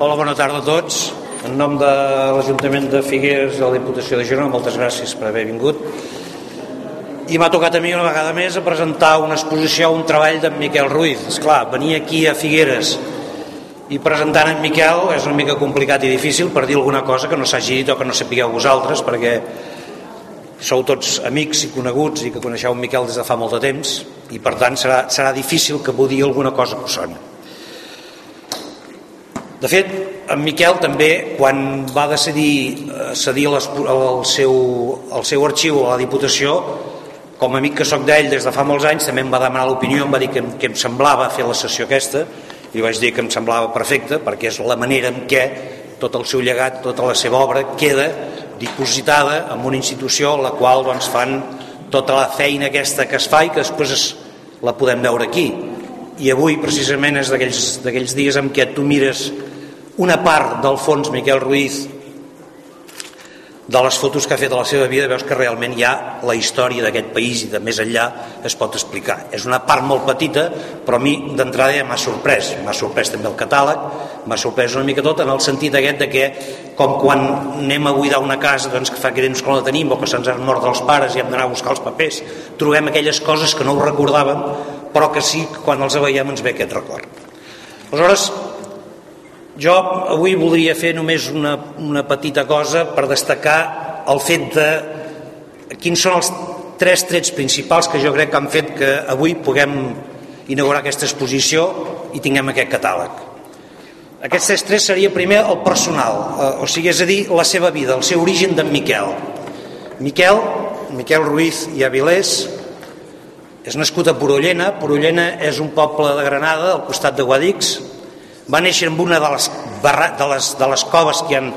Hola, bona tarda a tots. En nom de l'Ajuntament de Figueres de la Diputació de Girona, moltes gràcies per haver vingut. I m'ha tocat a mi una vegada més a presentar una exposició, un treball d'en Miquel Ruiz. És clar, venir aquí a Figueres i presentant en Miquel és una mica complicat i difícil per dir alguna cosa que no s'hagi dit o que no sapigueu vosaltres, perquè sou tots amics i coneguts i que coneixeu en Miquel des de fa molt de temps i per tant serà, serà difícil que dir alguna cosa que us soni. De fet, en Miquel també, quan va decidir eh, cedir el, seu, el seu arxiu a la Diputació, com a amic que sóc d'ell des de fa molts anys, també em va demanar l'opinió, em va dir que, que em semblava fer la sessió aquesta, i vaig dir que em semblava perfecte, perquè és la manera en què tot el seu llegat, tota la seva obra queda dipositada en una institució la qual doncs, fan tota la feina aquesta que es fa i que després es, la podem veure aquí. I avui precisament és d'aquells dies en què tu mires una part del fons Miquel Ruiz de les fotos que ha fet a la seva vida veus que realment hi ha la història d'aquest país i de més enllà es pot explicar. És una part molt petita, però a mi d'entrada ja m'ha sorprès. M'ha sorprès també el catàleg, m'ha sorprès una mica tot en el sentit aquest de que com quan anem a buidar una casa doncs, que fa que que no la tenim o que se'ns han mort els pares i hem d'anar a buscar els papers, trobem aquelles coses que no ho recordàvem però que sí quan els veiem ens ve aquest record. Aleshores, jo avui voldria fer només una, una petita cosa per destacar el fet de quins són els tres trets principals que jo crec que han fet que avui puguem inaugurar aquesta exposició i tinguem aquest catàleg. Aquests tres trets seria primer el personal, eh, o sigui, és a dir, la seva vida, el seu origen d'en Miquel. Miquel, Miquel Ruiz i Avilés, és nascut a Porollena. Porollena és un poble de Granada, al costat de Guadix, va néixer en una de les, barra, de les, de les coves que han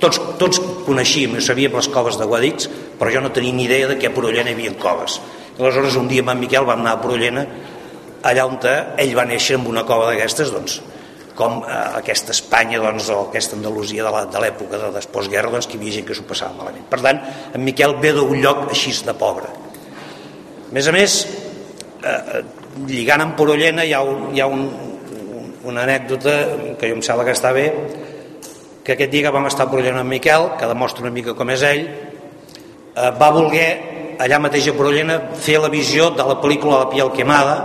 tots, tots coneixíem i sabíem les coves de Guadix però jo no tenia ni idea de que a Porollena hi havia coves. Aleshores un dia amb en Miquel vam anar a Porollena allà on ell va néixer en una cova d'aquestes doncs, com eh, aquesta Espanya doncs, o aquesta Andalusia de l'època de, de postguerra doncs, que hi havia gent que s'ho passava malament. Per tant en Miquel ve d'un lloc així de pobre. A més a més eh, lligant amb Porollena hi ha un, hi ha un, una anècdota que jo em sembla que està bé que aquest dia que vam estar Porollena amb Miquel que demostra una mica com és ell eh, va voler allà mateix a Porollena fer la visió de la pel·lícula La piel quemada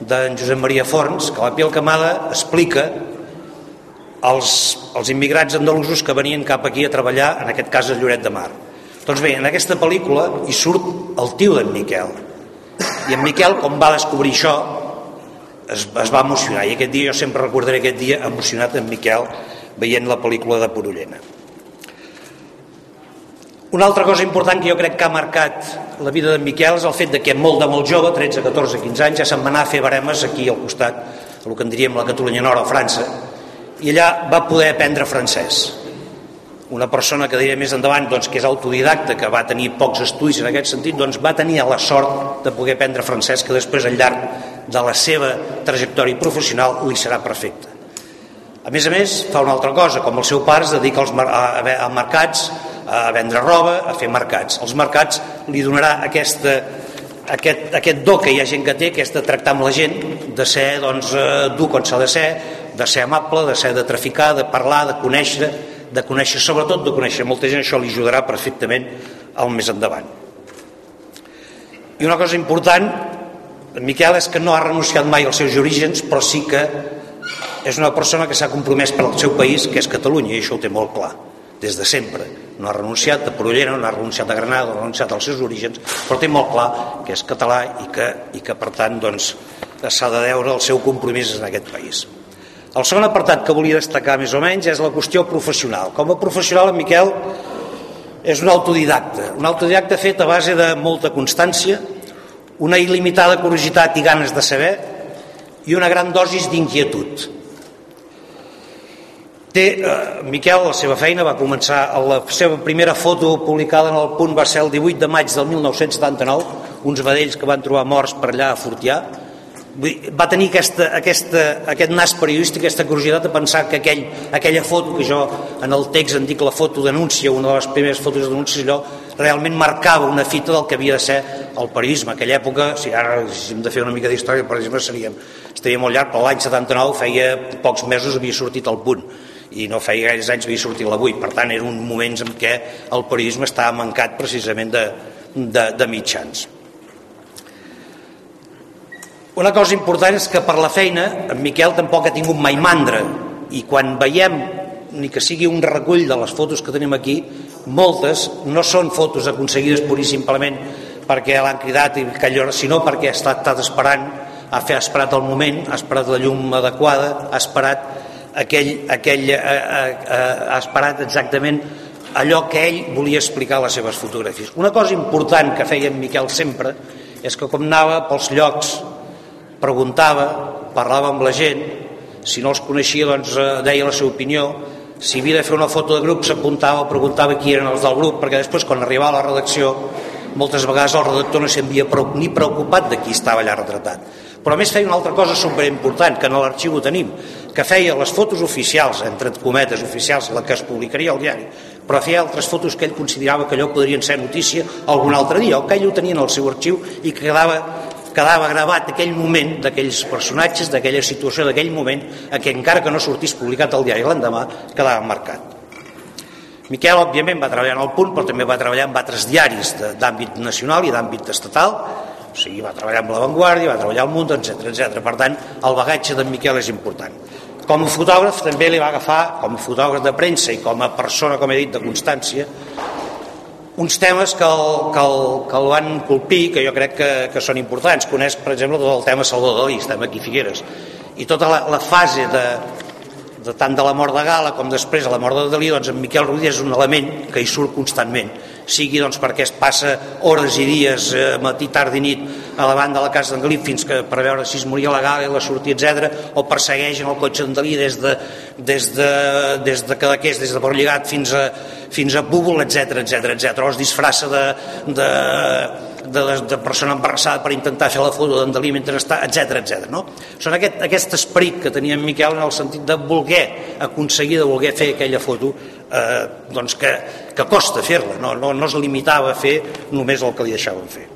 d'en Josep Maria Forns que la piel quemada explica els, els immigrants andalusos que venien cap aquí a treballar en aquest cas a Lloret de Mar. Doncs bé, en aquesta pel·lícula hi surt el tio d'en Miquel. I en Miquel com va descobrir això es, es va emocionar. I aquest dia jo sempre recordaré aquest dia emocionat en Miquel veient la pel·lícula de Porollena una altra cosa important que jo crec que ha marcat la vida d'en Miquel és el fet de que molt de molt jove, 13, 14, 15 anys, ja se'n va anar a fer baremes aquí al costat, el que en diríem la Catalunya Nord a França, i allà va poder aprendre francès. Una persona que diré més endavant doncs, que és autodidacta, que va tenir pocs estudis en aquest sentit, doncs va tenir la sort de poder aprendre francès que després al llarg de la seva trajectòria professional li serà perfecte. A més a més, fa una altra cosa, com el seu pare es dedica als, a, a mercats, a vendre roba, a fer mercats. Els mercats li donarà aquesta, aquest, aquest do que hi ha gent que té, que és de tractar amb la gent, de ser doncs, eh, dur com s'ha de ser, de ser amable, de ser de traficar, de parlar, de conèixer, de conèixer, sobretot de conèixer molta gent, això li ajudarà perfectament al més endavant. I una cosa important, en Miquel és que no ha renunciat mai als seus orígens, però sí que és una persona que s'ha compromès per al seu país, que és Catalunya, i això ho té molt clar, des de sempre. No ha renunciat a Porollera, no ha renunciat a Granada, no ha renunciat als seus orígens, però té molt clar que és català i que, i que per tant, doncs, s'ha de deure el seu compromís en aquest país. El segon apartat que volia destacar més o menys és la qüestió professional. Com a professional, en Miquel és un autodidacta, un autodidacta fet a base de molta constància, una il·limitada curiositat i ganes de saber i una gran dosis d'inquietud. Té, eh, Miquel, la seva feina va començar, la seva primera foto publicada en el punt va ser el 18 de maig del 1979, uns vedells que van trobar morts per allà a Fortià, va tenir aquesta, aquesta, aquest nas periodístic, aquesta curiositat de pensar que aquell, aquella foto que jo en el text en dic la foto denúncia, una de les primeres fotos de denúncia, allò realment marcava una fita del que havia de ser el periodisme. Aquella època, si ara hem de fer una mica d'història, el periodisme seríem, estaria molt llarg, però l'any 79 feia pocs mesos havia sortit al punt. I no feia gaires anys havia sortit l'avui. Per tant eren moments en què el periodisme estava mancat precisament de, de, de mitjans. Una cosa important és que per la feina en Miquel tampoc ha tingut mai mandra. I quan veiem ni que sigui un recull de les fotos que tenim aquí moltes no són fotos aconseguides pur i simplement perquè l'han cridat i que sinó perquè ha estat, estat esperant ha, fet, esperat el moment, ha esperat la llum adequada, ha esperat aquell, aquell ha, eh, ha, eh, eh, ha esperat exactament allò que ell volia explicar a les seves fotografies. Una cosa important que feia en Miquel sempre és que com anava pels llocs preguntava, parlava amb la gent, si no els coneixia doncs deia la seva opinió, si havia de fer una foto de grup s'apuntava o preguntava qui eren els del grup perquè després quan arribava a la redacció moltes vegades el redactor no s'havia ni preocupat de qui estava allà retratat. Però a més feia una altra cosa superimportant que en l'arxiu ho tenim que feia les fotos oficials entre cometes oficials, la que es publicaria al diari però feia altres fotos que ell considerava que allò podrien ser notícia algun altre dia o que ell ho tenia en el seu arxiu i que quedava quedava gravat aquell moment d'aquells personatges, d'aquella situació, d'aquell moment, a què encara que no sortís publicat al diari l'endemà, quedava marcat. Miquel, òbviament, va treballar en el Punt, però també va treballar en altres diaris d'àmbit nacional i d'àmbit estatal, o sigui, va treballar amb La Vanguardia, va treballar al Mundo, etc etc. Per tant, el bagatge d'en Miquel és important. Com a fotògraf també li va agafar, com a fotògraf de premsa i com a persona, com he dit, de constància, uns temes que el, que el, que el van colpir, que jo crec que, que són importants. Coneix, per exemple, tot el tema Salvador Dalí, estem aquí Figueres, i tota la, la fase de, de tant de la mort de Gala com després de la mort de Dalí, doncs en Miquel Ruiz és un element que hi surt constantment sigui doncs perquè es passa hores i dies, eh, matí, tard i nit, a la banda de la casa d'en Galí fins que per veure si es moria la gala i la sortia, etc o persegueixen el cotxe d'en Dalí des de, des de, des de Cadaqués, des de Borlligat fins a, fins a Búbol, etc etc etc. O es disfressa de, de, de, de persona embarassada per intentar fer la foto d'en Dalí mentre està, etc etc. No? Són aquest, aquest esperit que tenia en Miquel en el sentit de voler aconseguir, de voler fer aquella foto eh, doncs que, que costa fer-la, no, no, no es limitava a fer només el que li deixaven fer.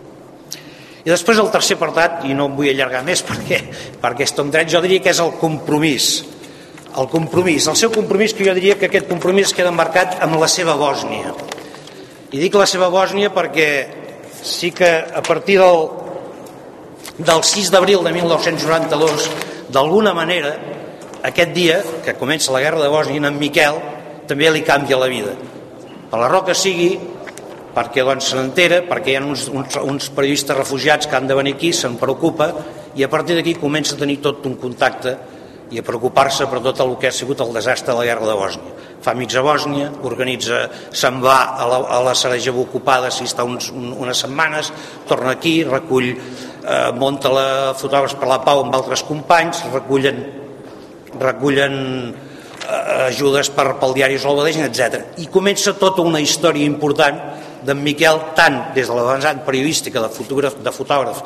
I després el tercer apartat, i no em vull allargar més perquè, perquè estem dret, jo diria que és el compromís. El compromís, el seu compromís, que jo diria que aquest compromís queda marcat amb la seva Bòsnia. I dic la seva Bòsnia perquè sí que a partir del, del 6 d'abril de 1992, d'alguna manera, aquest dia, que comença la guerra de Bòsnia, en Miquel també li canvia la vida. Per la roca sigui, perquè doncs se n'entera, perquè hi ha uns, uns, uns periodistes refugiats que han de venir aquí, se'n preocupa, i a partir d'aquí comença a tenir tot un contacte i a preocupar-se per tot el que ha sigut el desastre de la guerra de Bòsnia. Fa amics a Bòsnia, organitza, se'n va a la, a la Sarajevo ocupada, s'hi està uns, un, unes setmanes, torna aquí, recull, eh, munta la fotògrafs per la pau amb altres companys, recullen, recullen Eh, ajudes per, pel diari Salvadeix, etc. I comença tota una història important d'en Miquel, tant des de la vessant periodística de fotògraf, de fotògraf,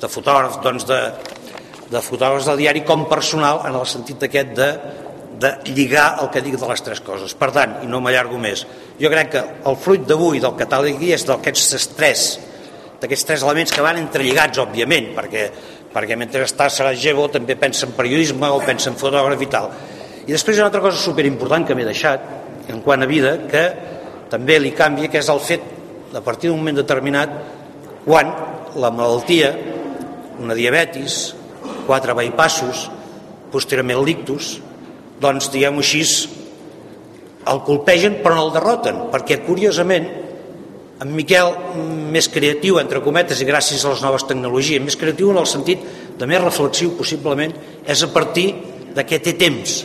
de fotògraf, doncs de, de fotògrafs del diari com personal en el sentit aquest de, de lligar el que dic de les tres coses. Per tant, i no m'allargo més, jo crec que el fruit d'avui del catàleg és d'aquests tres d'aquests tres elements que van entrelligats, òbviament, perquè, perquè mentre està Sarajevo també pensa en periodisme o pensa en fotògraf i tal i després hi ha una altra cosa superimportant que m'he deixat, en quant a vida, que també li canvia, que és el fet, a partir d'un moment determinat, quan la malaltia, una diabetis, quatre bypassos, posteriorment l'ictus, doncs, diguem-ho així, el colpegen però no el derroten, perquè curiosament en Miquel més creatiu, entre cometes, i gràcies a les noves tecnologies, més creatiu en el sentit de més reflexiu possiblement, és a partir de que té temps,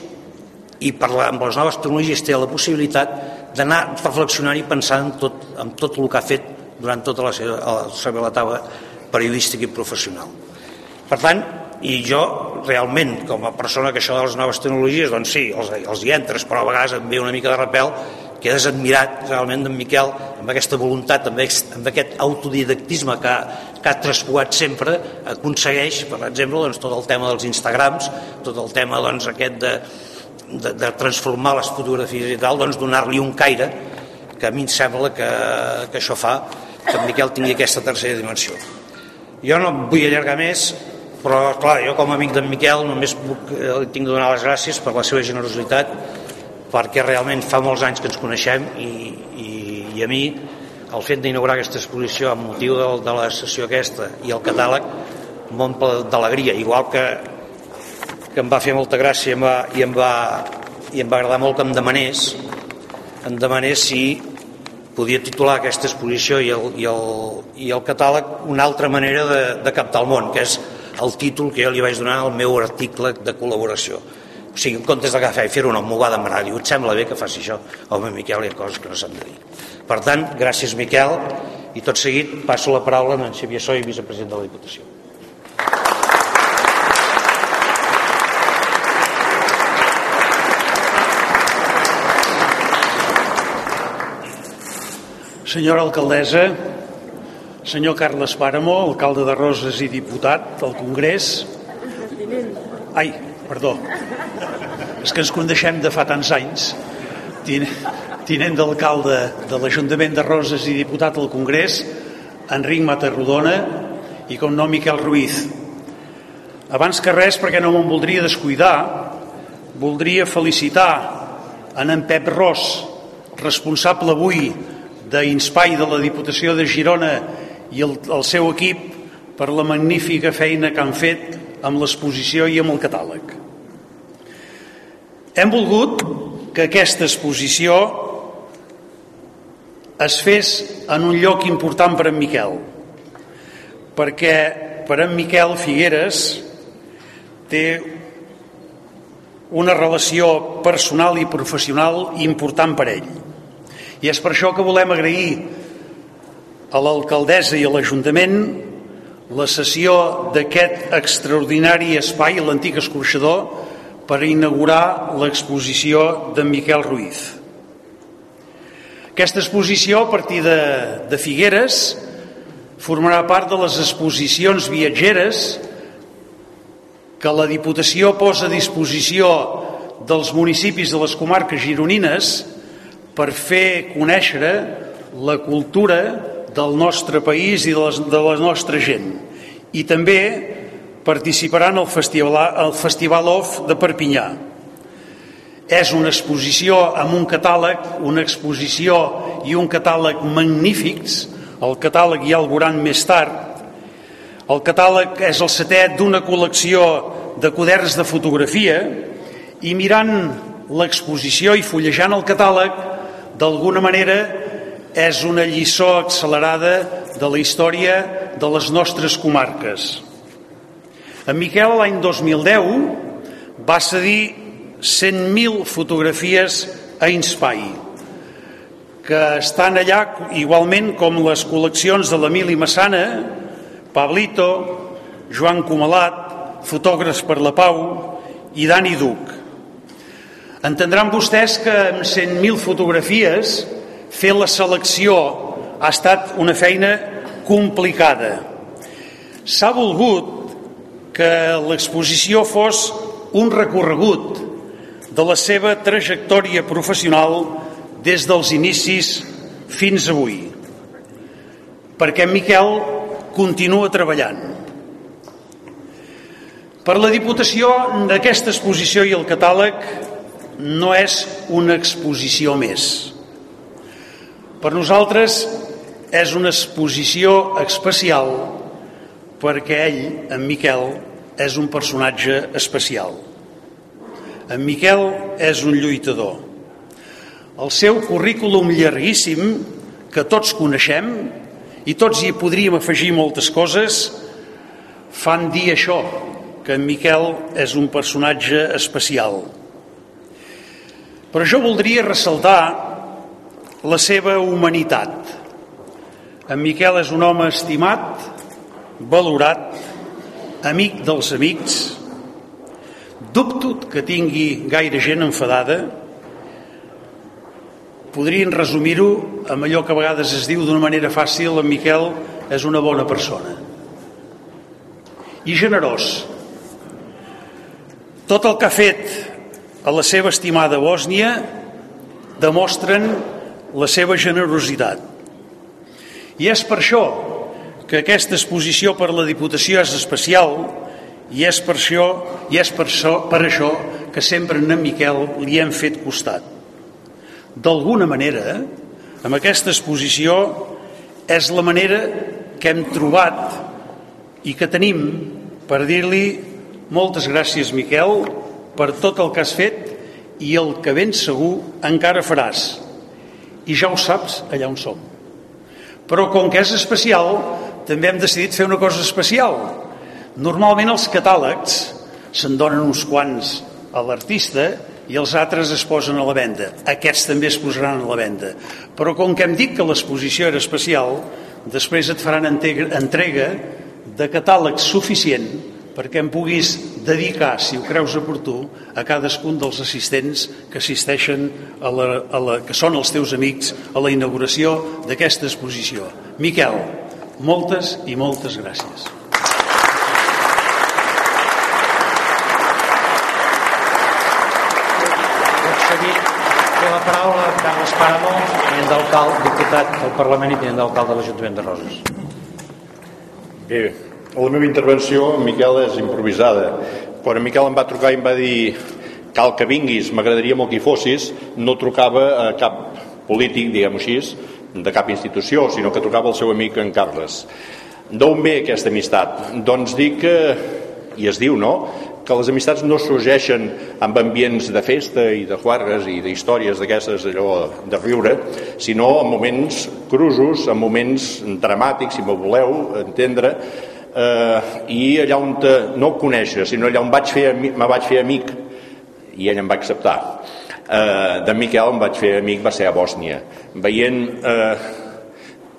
i per la, amb les noves tecnologies té la possibilitat d'anar reflexionant i pensant en tot, en tot el que ha fet durant tota la seva, la seva etapa periodística i professional. Per tant, i jo realment, com a persona que això de les noves tecnologies, doncs sí, els, els hi entres, però a vegades em ve una mica de repel, quedes admirat realment d'en Miquel amb aquesta voluntat, amb, amb aquest autodidactisme que, que ha traspuat sempre, aconsegueix, per exemple, doncs, tot el tema dels Instagrams, tot el tema doncs, aquest de, de, de transformar les fotografies i tal, doncs donar-li un caire que a mi em sembla que, que això fa que en Miquel tingui aquesta tercera dimensió. Jo no vull allargar més, però clar, jo com a amic d'en Miquel només puc, eh, tinc de donar les gràcies per la seva generositat perquè realment fa molts anys que ens coneixem i, i, i a mi el fet d'inaugurar aquesta exposició amb motiu de, de la sessió aquesta i el catàleg m'omple d'alegria, igual que, que em va fer molta gràcia em va, i em va, i em va agradar molt que em demanés em demanés si podia titular aquesta exposició i el, i el, i el catàleg una altra manera de, de captar el món, que és el títol que jo li vaig donar al meu article de col·laboració. O sigui, en comptes d'agafar i fer-ho, no, m'ho va demanar. Diu, et sembla bé que faci això? Home, Miquel, hi ha coses que no s'han de dir. Per tant, gràcies, Miquel, i tot seguit passo la paraula a en Xavier Soy, vicepresident de la Diputació. Senyora alcaldessa, senyor Carles Pàramo, alcalde de Roses i diputat al Congrés. Ai, perdó. És que ens coneixem de fa tants anys. Tinent d'alcalde de l'Ajuntament de Roses i diputat al Congrés, Enric Matarrodona i, com no, Miquel Ruiz. Abans que res, perquè no me'n voldria descuidar, voldria felicitar en en Pep Ros, responsable avui d'Inspai de la Diputació de Girona i el, el seu equip per la magnífica feina que han fet amb l'exposició i amb el catàleg. Hem volgut que aquesta exposició es fes en un lloc important per en Miquel, perquè per en Miquel Figueres té una relació personal i professional important per ell. I és per això que volem agrair a l'alcaldessa i a l'Ajuntament la sessió d'aquest extraordinari espai, l'antic escorxador, per inaugurar l'exposició de Miquel Ruiz. Aquesta exposició, a partir de, de Figueres, formarà part de les exposicions viatgeres que la Diputació posa a disposició dels municipis de les comarques gironines per fer conèixer la cultura del nostre país i de, les, de la nostra gent. I també participaran al Festival, al Festival Off de Perpinyà. És una exposició amb un catàleg, una exposició i un catàleg magnífics. El catàleg ja el veuran més tard. El catàleg és el setè d'una col·lecció de quaderns de fotografia i mirant l'exposició i fullejant el catàleg d'alguna manera és una lliçó accelerada de la història de les nostres comarques. En Miquel l'any 2010 va cedir 100.000 fotografies a Inspai, que estan allà igualment com les col·leccions de l'Emili Massana, Pablito, Joan Comalat, Fotògrafs per la Pau i Dani Duc. Entendran vostès que amb 100.000 fotografies fer la selecció ha estat una feina complicada. S'ha volgut que l'exposició fos un recorregut de la seva trajectòria professional des dels inicis fins avui. Perquè Miquel continua treballant. Per la Diputació d'aquesta exposició i el catàleg no és una exposició més. Per nosaltres és una exposició especial perquè ell, en Miquel, és un personatge especial. En Miquel és un lluitador. El seu currículum llarguíssim, que tots coneixem, i tots hi podríem afegir moltes coses, fan dir això, que en Miquel és un personatge especial. Però jo voldria ressaltar la seva humanitat. En Miquel és un home estimat, valorat, amic dels amics. Dubto que tingui gaire gent enfadada. Podrien resumir-ho amb allò que a vegades es diu d'una manera fàcil, en Miquel és una bona persona. I generós. Tot el que ha fet a la seva estimada Bòsnia demostren la seva generositat. I és per això que aquesta exposició per la Diputació és especial i és per això, i és per això, per això que sempre en Miquel li hem fet costat. D'alguna manera, amb aquesta exposició és la manera que hem trobat i que tenim per dir-li moltes gràcies, Miquel, per tot el que has fet i el que ben segur encara faràs. I ja ho saps allà on som. Però com que és especial, també hem decidit fer una cosa especial. Normalment els catàlegs se'n donen uns quants a l'artista i els altres es posen a la venda. Aquests també es posaran a la venda. Però com que hem dit que l'exposició era especial, després et faran entrega de catàleg suficient perquè em puguis dedicar, si ho creus oportú, a cadascun dels assistents que assisteixen a la, a la, que són els teus amics a la inauguració d'aquesta exposició. Miquel, moltes i moltes gràcies. la paraula a Carles Pàramo, tinent d'alcalde, diputat del Parlament i tinent d'alcalde de l'Ajuntament de Roses. Bé, la meva intervenció, Miquel, és improvisada. Quan en Miquel em va trucar i em va dir cal que vinguis, m'agradaria molt que hi fossis, no trucava a cap polític, diguem-ho així, de cap institució, sinó que trucava al seu amic en Carles. D'on ve aquesta amistat? Doncs dic que, i es diu, no?, que les amistats no sorgeixen amb ambients de festa i de juargues i d'històries d'aquestes allò de riure, sinó en moments crusos, en moments dramàtics, si m'ho voleu entendre, eh, i allà on te, no el coneixes, sinó allà on vaig fer, me vaig fer amic, i ell em va acceptar. Eh, de Miquel em vaig fer amic, va ser a Bòsnia, veient eh,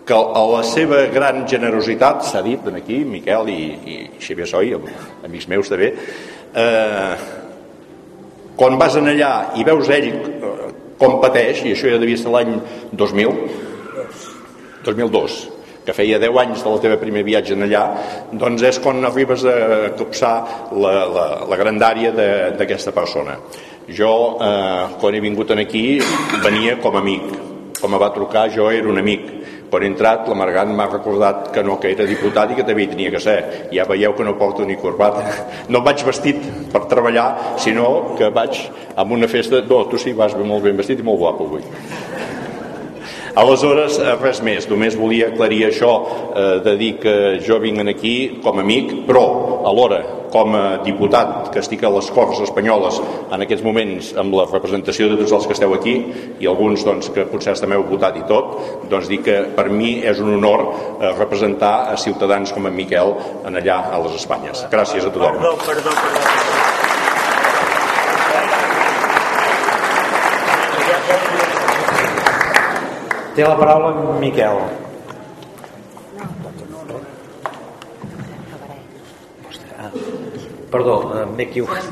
que a la seva gran generositat, s'ha dit aquí, Miquel i, i Xavier Soi, amics meus també, eh, quan vas en allà i veus ell eh, com pateix, i això ja devia ser l'any 2000, 2002, que feia 10 anys de la teva primer viatge en allà, doncs és quan arribes a copsar la, la, la grandària d'aquesta persona. Jo, eh, quan he vingut aquí, venia com a amic. Com em va trucar, jo era un amic quan he entrat, la Margant m'ha recordat que no, que era diputat i que també hi tenia que ser. Ja veieu que no porto ni corbata. No vaig vestit per treballar, sinó que vaig amb una festa... No, tu sí, vas molt ben vestit i molt guapo avui. Aleshores, eh, res més, només volia aclarir això eh, de dir que jo vinc aquí com a amic, però alhora com a diputat que estic a les Corts Espanyoles en aquests moments amb la representació de tots els que esteu aquí i alguns doncs, que potser també heu votat i tot, doncs dic que per mi és un honor eh, representar a ciutadans com en Miquel en allà a les Espanyes. Gràcies a tothom. Perdó, perdó, perdó. Té la paraula Miquel. Perdó, eh, equivocat.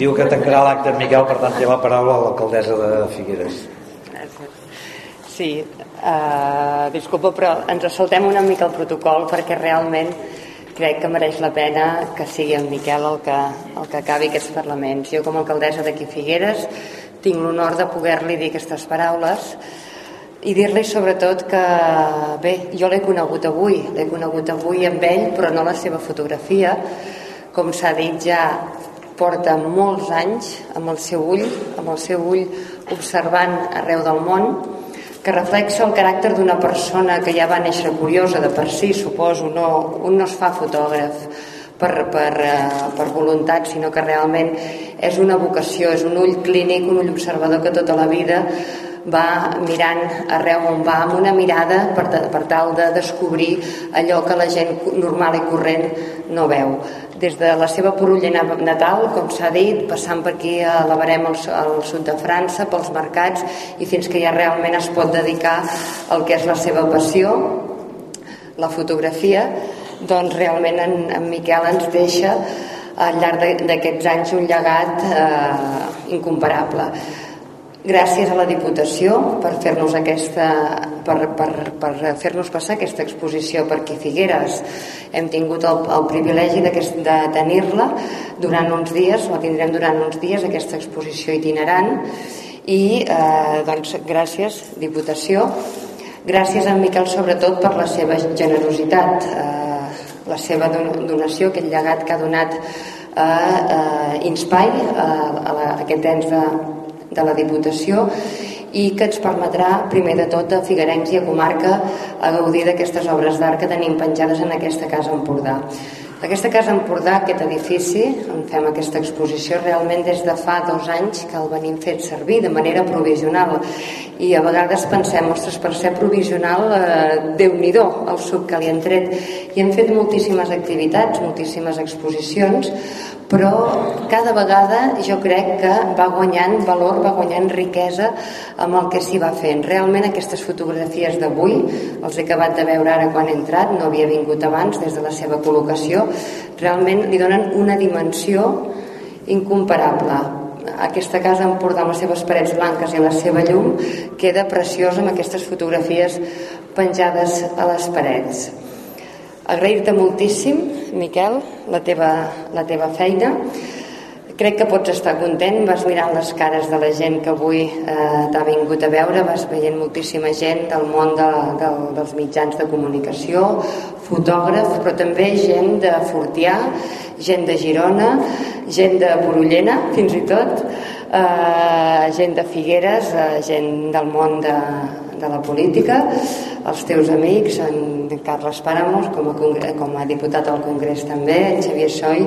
Diu que tancarà l'acte Miquel, per tant té la paraula a l'alcaldessa de Figueres. Sí, uh, disculpa, però ens saltem una mica el protocol perquè realment crec que mereix la pena que sigui en Miquel el que, el que acabi aquests parlaments. Jo com a alcaldessa d'aquí Figueres tinc l'honor de poder-li dir aquestes paraules i dir-li sobretot que, bé, jo l'he conegut avui, l'he conegut avui amb ell, però no la seva fotografia. Com s'ha dit ja, porta molts anys amb el seu ull, amb el seu ull observant arreu del món, que reflexa el caràcter d'una persona que ja va néixer curiosa de per si, suposo, no, un no es fa fotògraf per, per, eh, per voluntat, sinó que realment és una vocació, és un ull clínic, un ull observador que tota la vida va mirant arreu on va amb una mirada per, per tal de descobrir allò que la gent normal i corrent no veu. Des de la seva porulla natal, com s'ha dit, passant per aquí a la Barem al, al sud de França, pels mercats, i fins que ja realment es pot dedicar al que és la seva passió, la fotografia, doncs realment en, en Miquel ens deixa al llarg d'aquests anys un llegat eh, incomparable gràcies a la Diputació per fer-nos aquesta per, per, per fer-nos passar aquesta exposició per aquí Figueres. Hem tingut el, el privilegi de tenir-la durant uns dies la tindrem durant uns dies aquesta exposició itinerant. I eh, doncs gràcies Diputació. Gràcies a Miquel sobretot per la seva generositat eh, la seva donació, aquest llegat que ha donat a, a Inspai, a, a, la, a aquest ens de, de la Diputació, i que ens permetrà, primer de tot, a Figuerencs i a comarca, a gaudir d'aquestes obres d'art que tenim penjades en aquesta casa Empordà. Aquesta casa Empordà, aquest edifici, on fem aquesta exposició, realment des de fa dos anys que el venim fet servir de manera provisional. I a vegades pensem, ostres, per ser provisional, eh, Déu-n'hi-do el suc que li han tret. I hem fet moltíssimes activitats, moltíssimes exposicions, però cada vegada jo crec que va guanyant valor, va guanyant riquesa amb el que s'hi va fent. Realment aquestes fotografies d'avui, els he acabat de veure ara quan he entrat, no havia vingut abans des de la seva col·locació, realment li donen una dimensió incomparable. Aquesta casa Empordà amb les seves parets blanques i la seva llum queda preciosa amb aquestes fotografies penjades a les parets. Agrair-te moltíssim, Miquel, la teva, la teva feina. Crec que pots estar content, vas mirant les cares de la gent que avui eh, t'ha vingut a veure, vas veient moltíssima gent del món de, de, dels mitjans de comunicació, fotògraf, però també gent de Fortià, gent de Girona, gent de Borullena, fins i tot, eh, gent de Figueres, eh, gent del món de, de la política, els teus amics, en Carles Pàramos, com a, com a diputat al Congrés també, en Xavier Soy,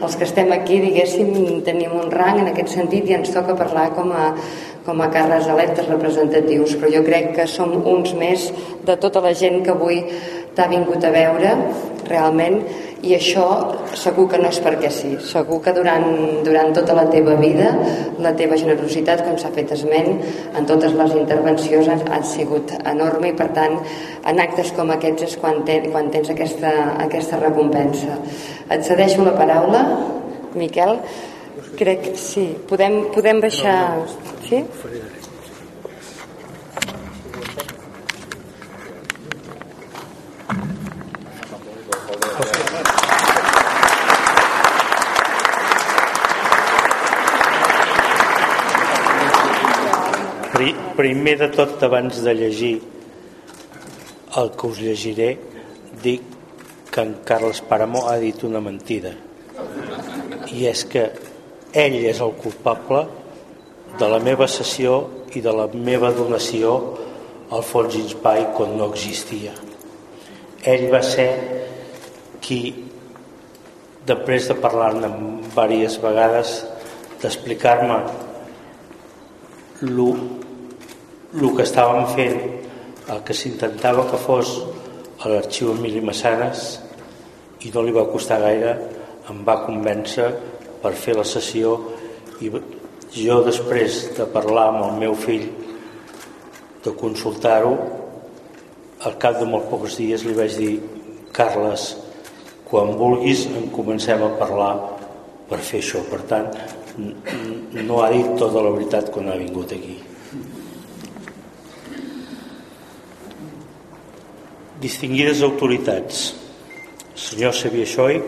els que estem aquí, diguéssim, tenim un rang en aquest sentit i ens toca parlar com a, com a càrrecs electes representatius, però jo crec que som uns més de tota la gent que avui t'ha vingut a veure realment i això segur que no és perquè sí. Segur que durant, durant tota la teva vida la teva generositat com s'ha fet esment en totes les intervencions ha, ha sigut enorme i per tant en actes com aquests és quan, ten, quan tens aquesta, aquesta recompensa. Et cedeixo la paraula Miquel. Crec que sí, podem, podem baixar sí? Primer de tot, abans de llegir el que us llegiré, dic que en Carles Paramo ha dit una mentida. I és que ell és el culpable de la meva sessió i de la meva donació al fons Inspai quan no existia. Ell va ser qui, després de parlar-ne diverses vegades, d'explicar-me el que estàvem fent, el que s'intentava que fos a l'arxiu Emili Massanes i no li va costar gaire, em va convèncer per fer la sessió i jo després de parlar amb el meu fill de consultar-ho al cap de molt pocs dies li vaig dir Carles, quan vulguis en comencem a parlar per fer això per tant no ha dit tota la veritat quan ha vingut aquí Distinguides autoritats, senyor Xavier Xoi,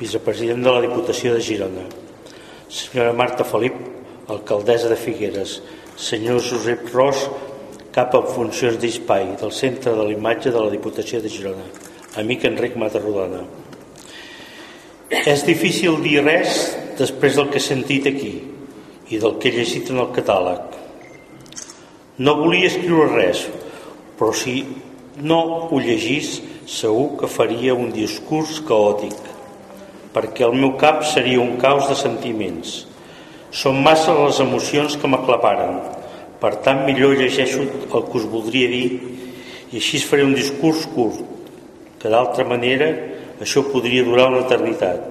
vicepresident de la Diputació de Girona, senyora Marta Felip, alcaldessa de Figueres, senyor Josep Ros, cap en funcions d'ISPAI del Centre de l'Imatge de la Diputació de Girona, amic Enric Matarrodona. És difícil dir res després del que he sentit aquí i del que he llegit en el catàleg. No volia escriure res, però si no ho llegís segur que faria un discurs caòtic perquè el meu cap seria un caos de sentiments. Són massa les emocions que m'aclaparen. Per tant millor llegeixo el que us voldria dir i així faré un discurs curt que d'altra manera això podria durar una eternitat.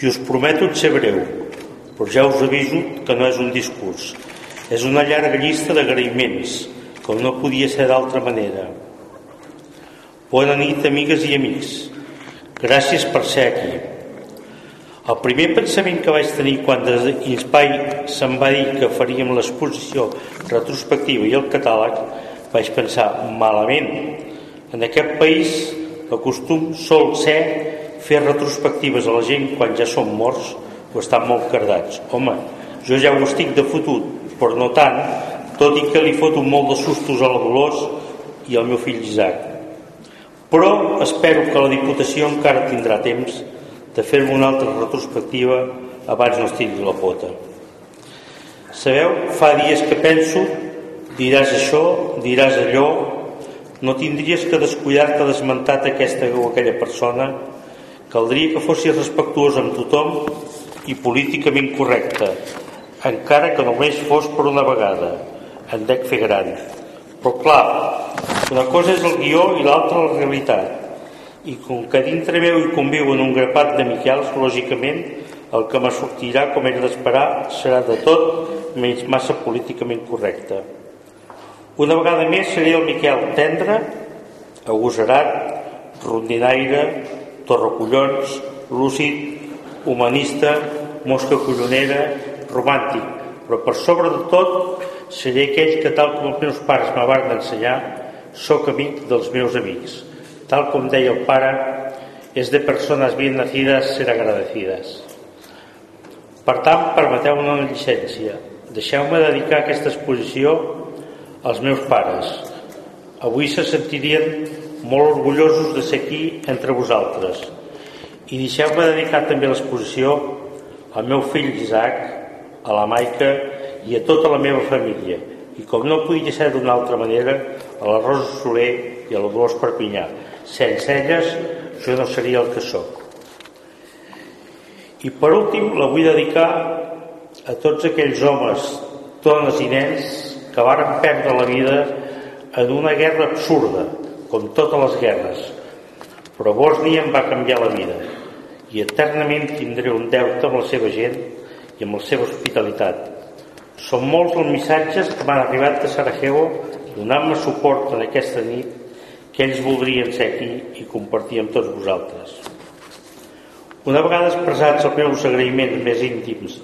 I us prometo ser breu però ja us aviso que no és un discurs. És una llarga llista d'agraïments com no podia ser d'altra manera. Bona nit, amigues i amics. Gràcies per ser aquí. El primer pensament que vaig tenir quan d'Inspai se'm va dir que faríem l'exposició retrospectiva i el catàleg, vaig pensar, malament. En aquest país el costum sol ser fer retrospectives a la gent quan ja són morts o estan molt cardats. Home, jo ja ho estic de fotut, però no tant, tot i que li foto molt de sustos a la Dolors i al meu fill Isaac. Però espero que la Diputació encara tindrà temps de fer-me una altra retrospectiva abans no estigui la pota. Sabeu, fa dies que penso, diràs això, diràs allò, no tindries que descuidar-te desmentat aquesta o aquella persona, caldria que fossis respectuós amb tothom i políticament correcte, encara que només fos per una vegada. En dec fer gran. Però clar, una cosa és el guió i l'altra la realitat. I com que dintre meu hi conviuen un grapat de Miquels, lògicament, el que me sortirà, com era d'esperar, serà de tot menys massa políticament correcte. Una vegada més seré el Miquel tendre, agosarat, rondinaire, torrecollons, lúcid, humanista, mosca collonera, romàntic, però per sobre de tot seré aquell que tal com els meus pares me van ensenyar sóc amic dels meus amics. Tal com deia el pare és de persones bien nacides ser agradecides per tant permeteu una llicència. Deixeu-me dedicar aquesta exposició als meus pares. Avui se sentirien molt orgullosos de ser aquí entre vosaltres. I deixeu-me dedicar també l'exposició al meu fill Isaac a la Maica i a tota la meva família. I com no podia ser d'una altra manera a la Rosa Soler i a la Dolors Perpinyà sense elles jo no seria el que sóc. I per últim la vull dedicar a tots aquells homes dones i nens que varen perdre la vida en una guerra absurda com totes les guerres. Però Bòsnia em va canviar la vida. I eternament tindré un deute amb la seva gent i amb la seva hospitalitat. Són molts els missatges que m'han arribat de Sarajevo donant-me suport en aquesta nit que ells voldrien ser aquí i compartir amb tots vosaltres. Una vegada expressats els meus agraïments més íntims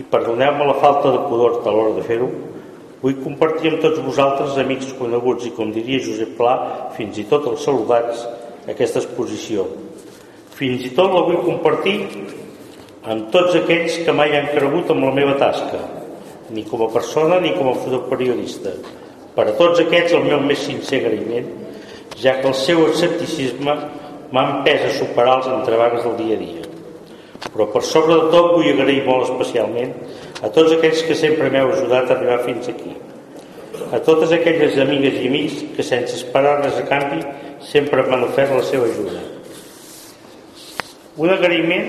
i perdoneu-me la falta de pudor a l'hora de fer-ho, vull compartir amb tots vosaltres, amics coneguts i, com diria Josep Pla, fins i tot els saludats, aquesta exposició. Fins i tot la vull compartir amb tots aquells que mai han cregut en la meva tasca, ni com a persona ni com a fotoperiodista. Per a tots aquests el meu més sincer agraïment, ja que el seu escepticisme m'ha empès a superar els entrebancs del dia a dia. Però per sobre de tot vull agrair molt especialment a tots aquells que sempre m'heu ajudat a arribar fins aquí. A totes aquelles amigues i amics que sense esperar res a canvi sempre m'han ofert la seva ajuda. Un agraïment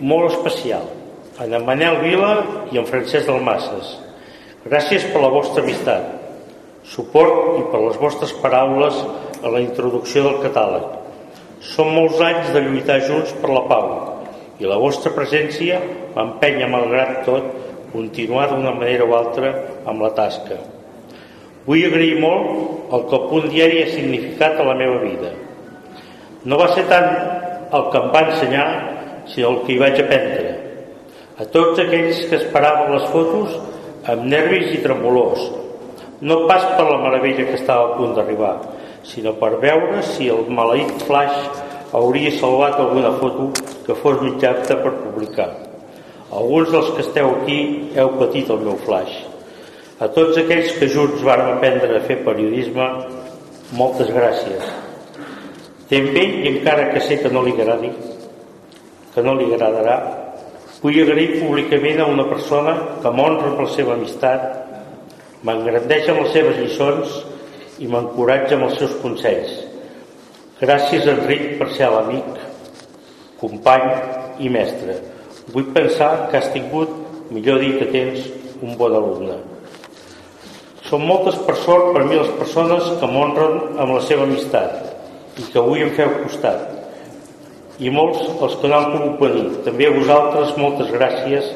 molt especial en Manel Vila i en Francesc Dalmasses. Gràcies per la vostra amistat, suport i per les vostres paraules a la introducció del catàleg. Són molts anys de lluitar junts per la pau i la vostra presència m'empenya, malgrat tot, continuar d'una manera o altra amb la tasca. Vull agrair molt el que el punt diari ha significat a la meva vida. No va ser tant el que em va ensenyar, sinó el que hi vaig aprendre. A tots aquells que esperaven les fotos amb nervis i tremolors, no pas per la meravella que estava a punt d'arribar, sinó per veure si el maleït flash hauria salvat alguna foto que fos mig apta per publicar. Alguns dels que esteu aquí heu patit el meu flash. A tots aquells que junts van aprendre a fer periodisme, moltes gràcies. També, i encara que sé que no li agradi, que no li agradarà, vull agrair públicament a una persona que m'honra per la seva amistat, m'engrandeix amb les seves lliçons i m'encoratja amb els seus consells. Gràcies, Enric, per ser l'amic, company i mestre. Vull pensar que has tingut, millor dir que tens, un bon alumne. Són moltes persones, per mi, les persones que m'honren amb la seva amistat i que avui em feu costat i molts els que no han pogut venir. També a vosaltres moltes gràcies.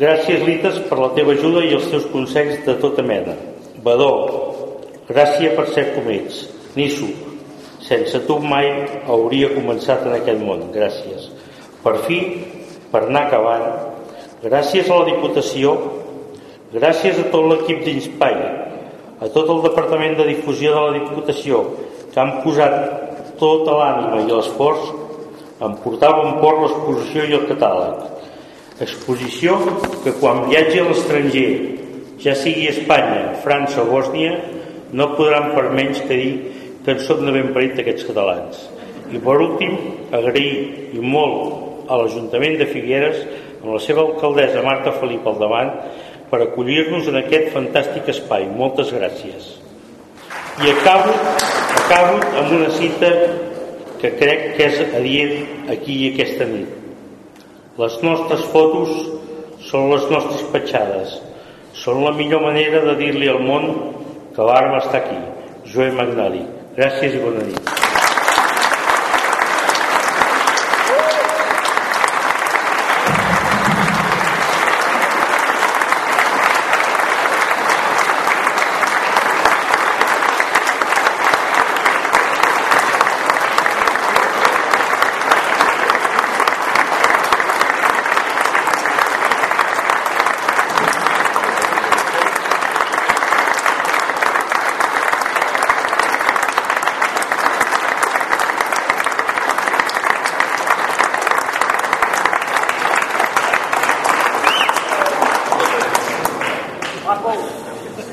Gràcies, Lites, per la teva ajuda i els teus consells de tota mena. Badó, gràcies per ser com ets. Nisso, sense tu mai hauria començat en aquest món. Gràcies. Per fi, per anar acabant, gràcies a la Diputació, gràcies a tot l'equip d'Inspai, a tot el Departament de Difusió de la Diputació, que han posat tota l'ànima i l'esforç en portar bon port l'exposició i el catàleg. Exposició que quan viatgi a l'estranger, ja sigui a Espanya, França o Bòsnia, no podran per menys que dir que en són de ben parit d'aquests catalans. I per últim, agrair i molt a l'Ajuntament de Figueres amb la seva alcaldessa Marta Felip al davant per acollir-nos en aquest fantàstic espai. Moltes gràcies. I acabo, acabo amb una cita que crec que és adient aquí i aquesta nit. Les nostres fotos són les nostres petjades, són la millor manera de dir-li al món que l'arma està aquí. Joe Magnali. Gràcies i bona nit.